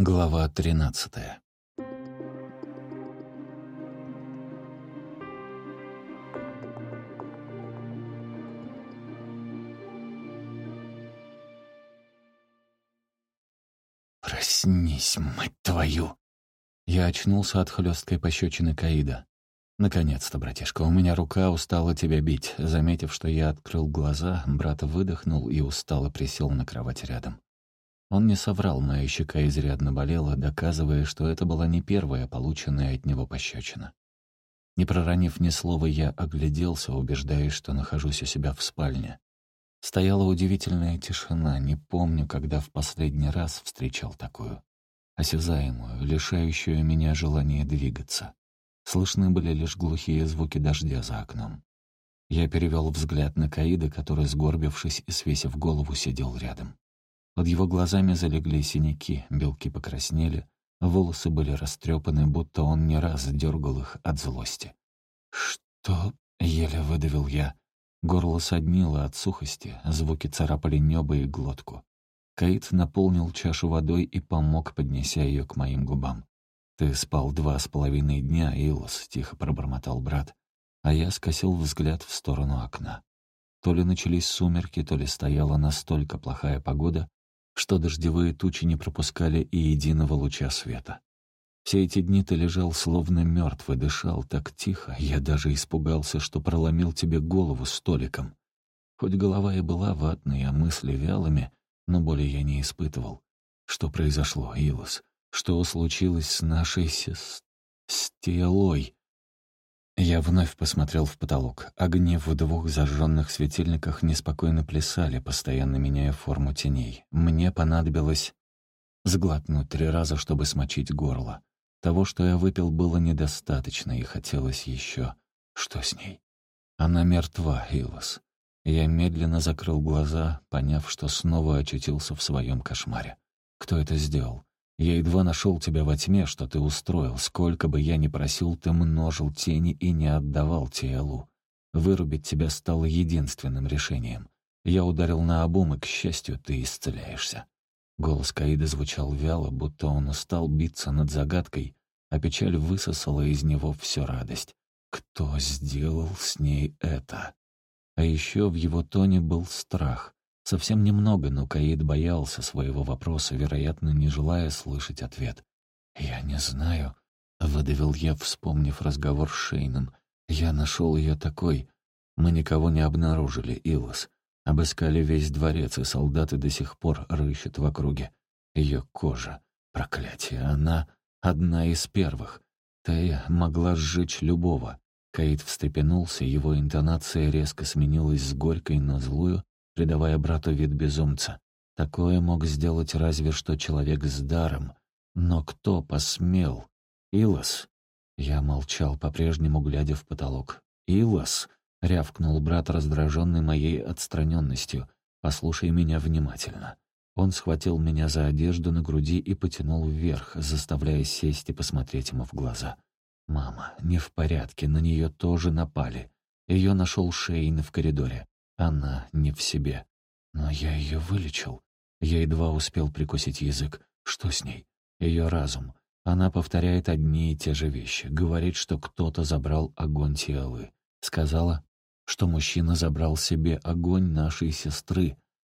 Глава тринадцатая. «Проснись, мать твою!» Я очнулся от хлесткой пощечины Каида. «Наконец-то, братишка, у меня рука устала тебя бить». Заметив, что я открыл глаза, брат выдохнул и устало присел на кровать рядом. Он не соврал, моя щека изрядно болела, доказывая, что это была не первая полученная от него пощечина. Не проронив ни слова, я огляделся, убеждаясь, что нахожусь у себя в спальне. Стояла удивительная тишина, не помню, когда в последний раз встречал такую. Осязаемую, лишающую меня желания двигаться. Слышны были лишь глухие звуки дождя за окном. Я перевел взгляд на Каида, который, сгорбившись и свесив голову, сидел рядом. Под его глазами залегли синяки, белки покраснели, волосы были растрепаны, будто он не раз дергал их от злости. «Что?» — еле выдавил я. Горло соднило от сухости, звуки царапали небо и глотку. Каид наполнил чашу водой и помог, поднеся ее к моим губам. «Ты спал два с половиной дня, Илос», — тихо пробормотал брат, а я скосил взгляд в сторону окна. То ли начались сумерки, то ли стояла настолько плохая погода, что дождевые тучи не пропускали и единого луча света. Все эти дни ты лежал словно мертвый, дышал так тихо, я даже испугался, что проломил тебе голову столиком. Хоть голова и была ватной, а мысли вялыми, но боли я не испытывал. Что произошло, Илос? Что случилось с нашей сес... стелой? Я вновь посмотрел в потолок. Огни в двух зажженных светильниках неспокойно плясали, постоянно меняя форму теней. Мне понадобилось сглотнуть три раза, чтобы смочить горло. Того, что я выпил, было недостаточно, и хотелось еще. Что с ней? Она мертва, Илос. Я медленно закрыл глаза, поняв, что снова очутился в своем кошмаре. Кто это сделал? Я едва нашел тебя во тьме, что ты устроил. Сколько бы я ни просил, ты множил тени и не отдавал Тиэлу. Вырубить тебя стало единственным решением. Я ударил на обум, и, к счастью, ты исцеляешься. Голос Каида звучал вяло, будто он устал биться над загадкой, а печаль высосала из него всю радость. Кто сделал с ней это? А еще в его тоне был страх. Совсем немного, но Каид боялся своего вопроса, вероятно, не желая слышать ответ. «Я не знаю», — выдавил я, вспомнив разговор с Шейном. «Я нашел ее такой. Мы никого не обнаружили, Илос. Обыскали весь дворец, и солдаты до сих пор рыщут в округе. Ее кожа. Проклятие, она одна из первых. Тея могла сжечь любого». Каид встрепенулся, его интонация резко сменилась с горькой на злую, придавая брату вид безумца. Такое мог сделать разве что человек с даром. Но кто посмел? Илос? Я молчал, по-прежнему глядя в потолок. «Илос!» — рявкнул брат, раздраженный моей отстраненностью. «Послушай меня внимательно». Он схватил меня за одежду на груди и потянул вверх, заставляя сесть и посмотреть ему в глаза. «Мама, не в порядке, на нее тоже напали. Ее нашел Шейн в коридоре. Она не в себе. Но я ее вылечил. Я едва успел прикусить язык. Что с ней? Ее разум. Она повторяет одни и те же вещи. Говорит, что кто-то забрал огонь Тиалы. Сказала, что мужчина забрал себе огонь нашей сестры.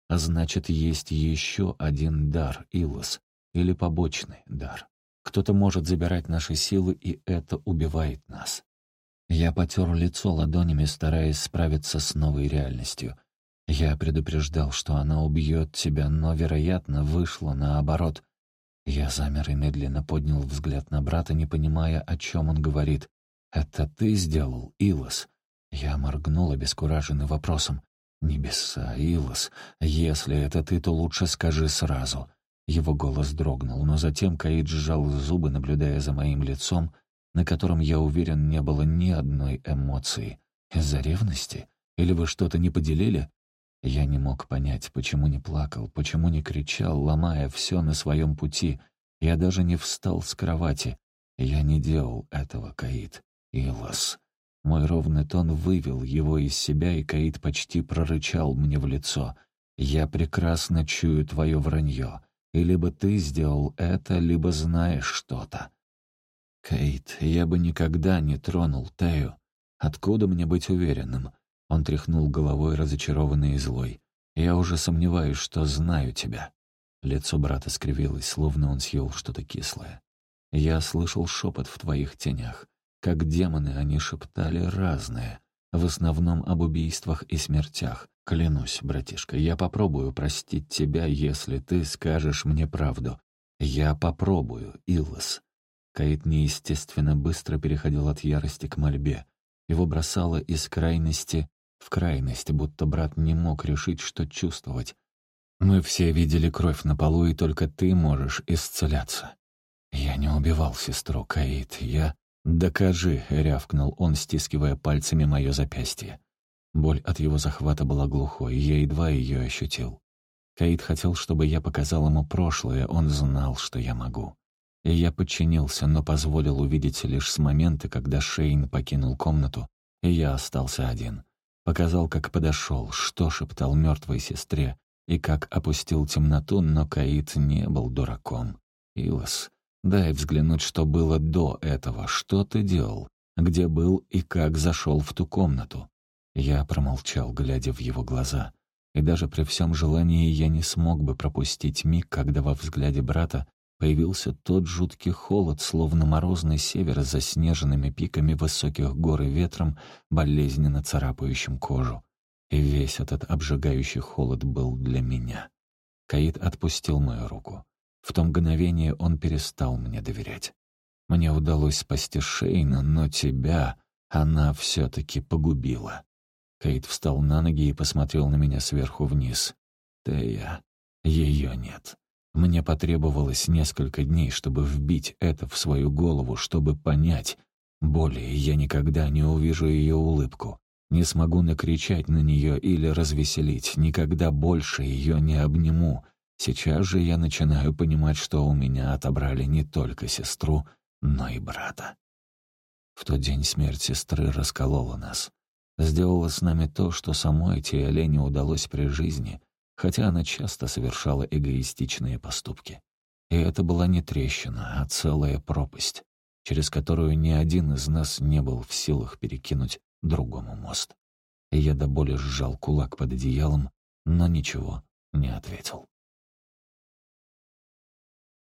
А значит, есть еще один дар, Илос. Или побочный дар. Кто-то может забирать наши силы, и это убивает нас. Я потер лицо ладонями, стараясь справиться с новой реальностью. Я предупреждал, что она убьет тебя, но, вероятно, вышло наоборот. Я замер и медленно поднял взгляд на брата, не понимая, о чем он говорит. «Это ты сделал, Илос?» Я моргнул, обескураженный вопросом. «Небеса, Илос, если это ты, то лучше скажи сразу». Его голос дрогнул, но затем Каид сжал зубы, наблюдая за моим лицом, на котором, я уверен, не было ни одной эмоции. Из-за ревности? Или вы что-то не поделили? Я не мог понять, почему не плакал, почему не кричал, ломая все на своем пути. Я даже не встал с кровати. Я не делал этого, Каид. Илос. Мой ровный тон вывел его из себя, и Каид почти прорычал мне в лицо. «Я прекрасно чую твое вранье. И либо ты сделал это, либо знаешь что-то. Кейт, я бы никогда не тронул Тею. Откуда мне быть уверенным? Он тряхнул головой, разочарованный и злой. Я уже сомневаюсь, что знаю тебя. Лицо брата скривилось, словно он съел что-то кислое. Я слышал шепот в твоих тенях. Как демоны они шептали разное, в основном об убийствах и смертях. Клянусь, братишка, я попробую простить тебя, если ты скажешь мне правду. Я попробую, Иллос. Каид неестественно быстро переходил от ярости к мольбе. Его бросало из крайности в крайность, будто брат не мог решить, что чувствовать. Мы все видели кровь на полу, и только ты можешь исцеляться. Я не убивал сестру, Каид, я... «Докажи», — рявкнул он, стискивая пальцами мое запястье. Боль от его захвата была глухой, я едва ее ощутил. Каид хотел, чтобы я показал ему прошлое, он знал, что я могу. И я подчинился, но позволил увидеть лишь с момента, когда Шейн покинул комнату, и я остался один. Показал, как подошел, что шептал мертвой сестре, и как опустил темноту, но Каид не был дураком. Илос, дай взглянуть, что было до этого, что ты делал, где был и как зашел в ту комнату. Я промолчал, глядя в его глаза. И даже при всем желании я не смог бы пропустить миг, когда во взгляде брата появился тот жуткий холод, словно морозный север с заснеженными пиками высоких гор и ветром, болезненно царапающим кожу. И весь этот обжигающий холод был для меня. Каид отпустил мою руку. В то мгновение он перестал мне доверять. Мне удалось спасти Шейна, но тебя она все-таки погубила. Кейт встал на ноги и посмотрел на меня сверху вниз. Тея, ее нет. Мне потребовалось несколько дней, чтобы вбить это в свою голову, чтобы понять. Более я никогда не увижу ее улыбку. Не смогу накричать на нее или развеселить, никогда больше ее не обниму. Сейчас же я начинаю понимать, что у меня отобрали не только сестру, но и брата. В тот день смерть сестры расколола нас. Сделала с нами то, что самой Тиале не удалось при жизни, хотя она часто совершала эгоистичные поступки. И это была не трещина, а целая пропасть, через которую ни один из нас не был в силах перекинуть другому мост. Я до боли сжал кулак под одеялом, но ничего не ответил.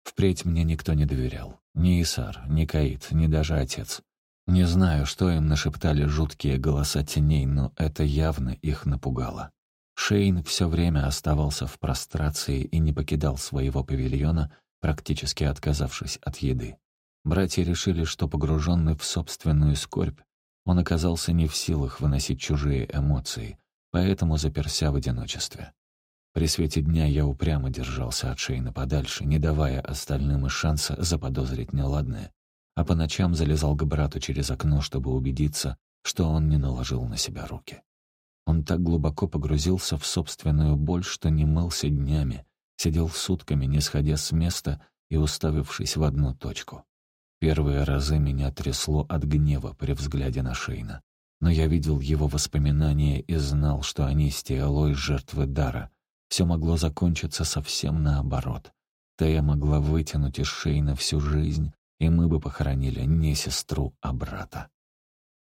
Впредь мне никто не доверял. Ни Исар, ни Каид, ни даже отец. Не знаю, что им нашептали жуткие голоса теней, но это явно их напугало. Шейн все время оставался в прострации и не покидал своего павильона, практически отказавшись от еды. Братья решили, что погруженный в собственную скорбь, он оказался не в силах выносить чужие эмоции, поэтому заперся в одиночестве. При свете дня я упрямо держался от Шейна подальше, не давая остальным и шанса заподозрить неладное, а по ночам залезал к брату через окно, чтобы убедиться, что он не наложил на себя руки. Он так глубоко погрузился в собственную боль, что не мылся днями, сидел сутками, не сходя с места и уставившись в одну точку. Первые разы меня трясло от гнева при взгляде на Шейна. Но я видел его воспоминания и знал, что они с Теолой жертвы дара. Все могло закончиться совсем наоборот. Тея могла вытянуть из Шейна всю жизнь, и мы бы похоронили не сестру, а брата.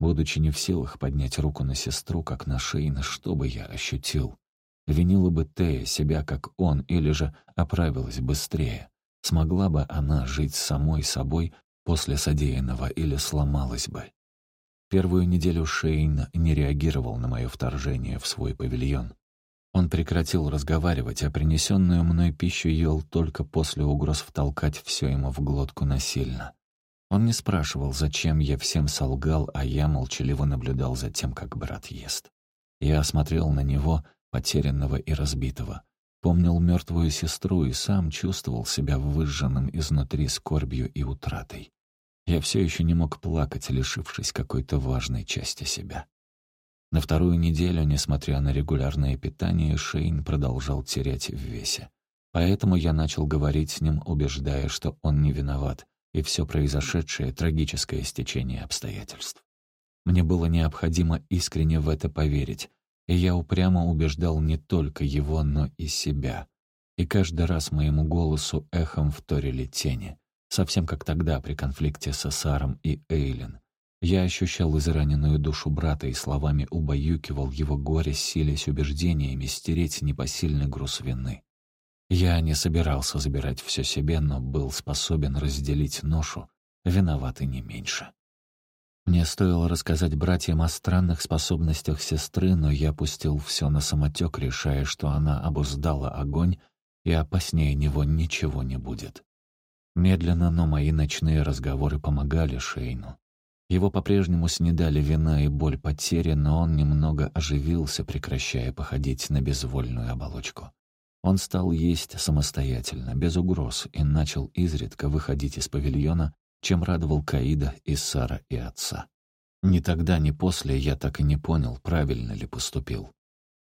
Будучи не в силах поднять руку на сестру, как на Шейна, что бы я ощутил? Винила бы Тея себя, как он, или же оправилась быстрее. Смогла бы она жить самой собой после содеянного или сломалась бы. Первую неделю Шейн не реагировал на мое вторжение в свой павильон. Он прекратил разговаривать, а принесенную мной пищу ел только после угроз втолкать все ему в глотку насильно. Он не спрашивал, зачем я всем солгал, а я молчаливо наблюдал за тем, как брат ест. Я осмотрел на него, потерянного и разбитого. Помнил мертвую сестру и сам чувствовал себя выжженным изнутри скорбью и утратой. Я все еще не мог плакать, лишившись какой-то важной части себя. На вторую неделю, несмотря на регулярное питание, Шейн продолжал терять в весе. Поэтому я начал говорить с ним, убеждая, что он не виноват, и все произошедшее — трагическое стечение обстоятельств. Мне было необходимо искренне в это поверить, и я упрямо убеждал не только его, но и себя. И каждый раз моему голосу эхом вторили тени. Совсем как тогда при конфликте с Саром и Эйлин. Я ощущал израненную душу брата и словами убаюкивал его горе, силясь убеждениями стереть непосильный груз вины. Я не собирался забирать все себе, но был способен разделить ношу, виноватый не меньше. Мне стоило рассказать братьям о странных способностях сестры, но я пустил все на самотек, решая, что она обуздала огонь, и опаснее него ничего не будет. Медленно, но мои ночные разговоры помогали Шейну. Его по-прежнему снедали вина и боль потери, но он немного оживился, прекращая походить на безвольную оболочку. Он стал есть самостоятельно, без угроз, и начал изредка выходить из павильона, чем радовал Каида и Сара и отца. Ни тогда, ни после я так и не понял, правильно ли поступил.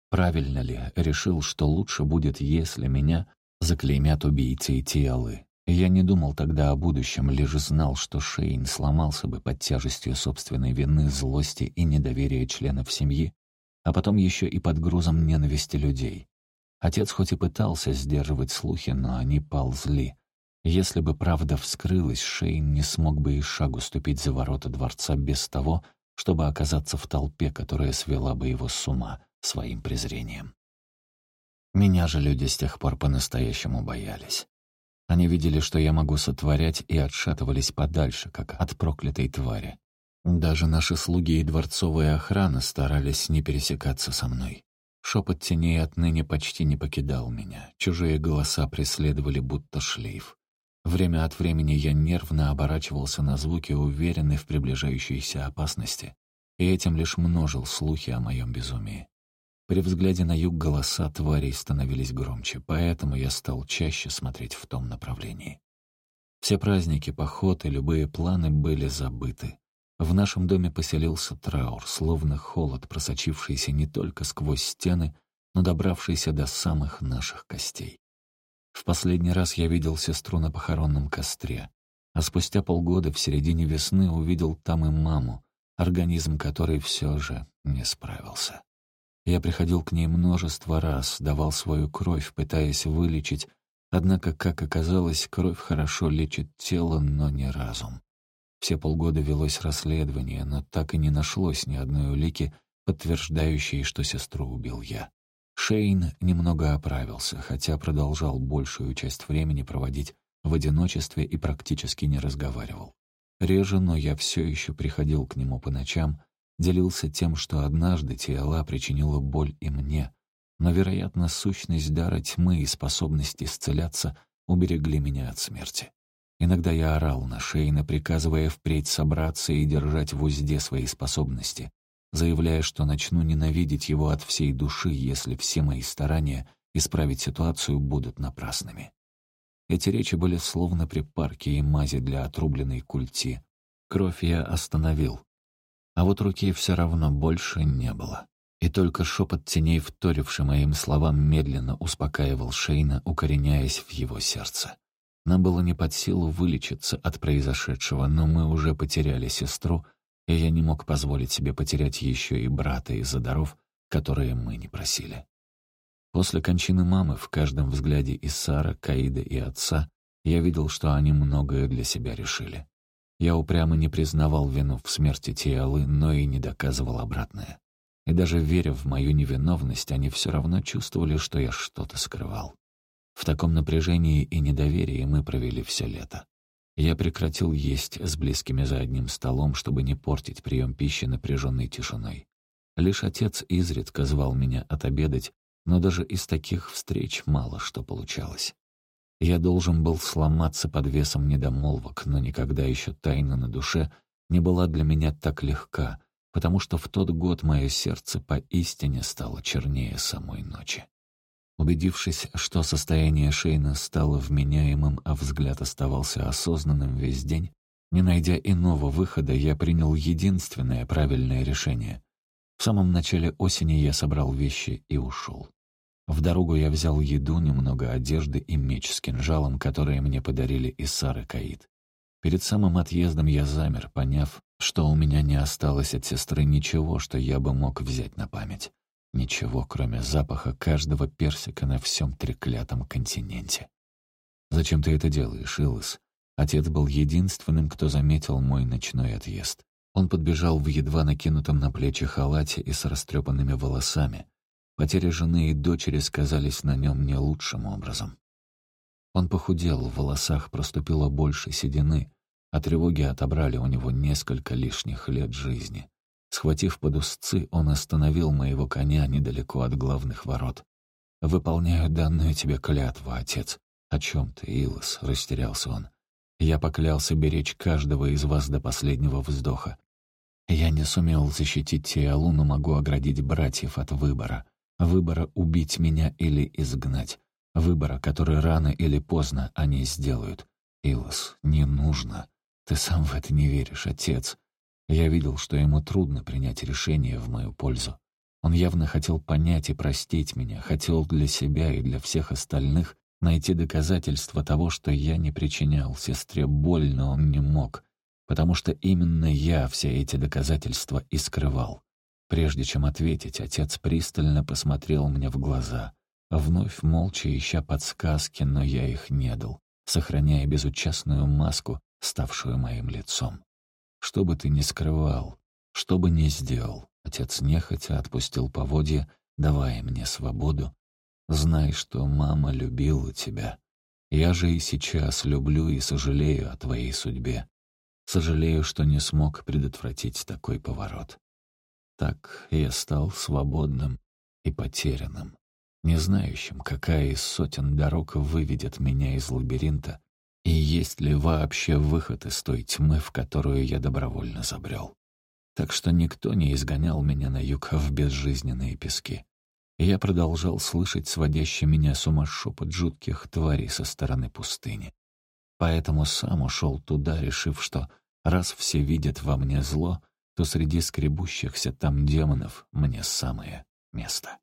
Правильно ли решил, что лучше будет, если меня заклеймят убийцей Тиалы, я не думал тогда о будущем, лишь знал, что Шейн сломался бы под тяжестью собственной вины, злости и недоверия членов семьи, а потом еще и под грузом ненависти людей. Отец хоть и пытался сдерживать слухи, но они ползли. Если бы правда вскрылась, Шейн не смог бы и шагу ступить за ворота дворца без того, чтобы оказаться в толпе, которая свела бы его с ума своим презрением. Меня же люди с тех пор по-настоящему боялись. Они видели, что я могу сотворять, и отшатывались подальше, как от проклятой твари. Даже наши слуги и дворцовая охрана старались не пересекаться со мной. Шепот теней отныне почти не покидал меня. Чужие голоса преследовали будто шлейф. Время от времени я нервно оборачивался на звуки, уверенный в приближающейся опасности, и этим лишь множил слухи о моем безумии. При взгляде на юг голоса тварей становились громче, поэтому я стал чаще смотреть в том направлении. Все праздники, поход и любые планы были забыты. В нашем доме поселился траур, словно холод, просочившийся не только сквозь стены, но добравшийся до самых наших костей. В последний раз я видел сестру на похоронном костре, а спустя полгода в середине весны увидел там и маму, организм которой все же не справился. Я приходил к ней множество раз, давал свою кровь, пытаясь вылечить, однако, как оказалось, кровь хорошо лечит тело, но не разум. Все полгода велось расследование, но так и не нашлось ни одной улики, подтверждающей, что сестру убил я. Шейн немного оправился, хотя продолжал большую часть времени проводить в одиночестве и практически не разговаривал. Реже, но я все еще приходил к нему по ночам, делился тем, что однажды Тиала причинила боль и мне, но, вероятно, сущность дара тьмы и способность исцеляться уберегли меня от смерти. Иногда я орал на Шейна, приказывая впредь собраться и держать в узде свои способности, заявляя, что начну ненавидеть его от всей души, если все мои старания исправить ситуацию будут напрасными. Эти речи были словно припарки и мази для отрубленной культи. Кровь я остановил, а вот руки все равно больше не было. И только шепот теней, вторивший моим словам, медленно успокаивал Шейна, укореняясь в его сердце. Нам было не под силу вылечиться от произошедшего, но мы уже потеряли сестру, и я не мог позволить себе потерять еще и брата из-за даров, которые мы не просили. После кончины мамы в каждом взгляде Исара, Каида и отца я видел, что они многое для себя решили. Я упрямо не признавал вину в смерти Тиалы, но и не доказывал обратное. И даже веря в мою невиновность, они все равно чувствовали, что я что-то скрывал. В таком напряжении и недоверии мы провели все лето. Я прекратил есть с близкими за одним столом, чтобы не портить прием пищи напряженной тишиной. Лишь отец изредка звал меня отобедать, но даже из таких встреч мало что получалось. Я должен был сломаться под весом недомолвок, но никогда еще тайна на душе не была для меня так легка, потому что в тот год мое сердце поистине стало чернее самой ночи. Убедившись, что состояние Шейна стало вменяемым, а взгляд оставался осознанным весь день, не найдя иного выхода, я принял единственное правильное решение. В самом начале осени я собрал вещи и ушел. В дорогу я взял еду, немного одежды и меч с кинжалом, которые мне подарили Иссар и Каид. Перед самым отъездом я замер, поняв, что у меня не осталось от сестры ничего, что я бы мог взять на память. Ничего, кроме запаха каждого персика на всем треклятом континенте. «Зачем ты это делаешь, Илос?» Отец был единственным, кто заметил мой ночной отъезд. Он подбежал в едва накинутом на плечи халате и с растрепанными волосами. Потеря жены и дочери сказались на нем не лучшим образом. Он похудел, в волосах проступило больше седины, а тревоги отобрали у него несколько лишних лет жизни. Схватив под узцы, он остановил моего коня недалеко от главных ворот. «Выполняю данную тебе клятву, отец». «О чем ты, Илос?» — растерялся он. «Я поклялся беречь каждого из вас до последнего вздоха. Я не сумел защитить Тиалу, но могу оградить братьев от выбора. Выбора убить меня или изгнать. Выбора, который рано или поздно они сделают. Илос, не нужно. Ты сам в это не веришь, отец. Я видел, что ему трудно принять решение в мою пользу. Он явно хотел понять и простить меня, хотел для себя и для всех остальных найти доказательства того, что я не причинял сестре боль, но он не мог, потому что именно я все эти доказательства и скрывал. Прежде чем ответить, отец пристально посмотрел мне в глаза, вновь молча ища подсказки, но я их не дал, сохраняя безучастную маску, ставшую моим лицом. Что бы ты ни скрывал, что бы ни сделал, отец нехотя отпустил поводья, давая мне свободу. Знай, что мама любила тебя. Я же и сейчас люблю и сожалею о твоей судьбе. Сожалею, что не смог предотвратить такой поворот. Так я стал свободным и потерянным, не знающим, какая из сотен дорог выведет меня из лабиринта, и есть ли вообще выход из той тьмы, в которую я добровольно забрел. Так что никто не изгонял меня на юг в безжизненные пески. Я продолжал слышать сводящий меня с ума шепот жутких тварей со стороны пустыни. Поэтому сам ушел туда, решив, что раз все видят во мне зло, то среди скребущихся там демонов мне самое место.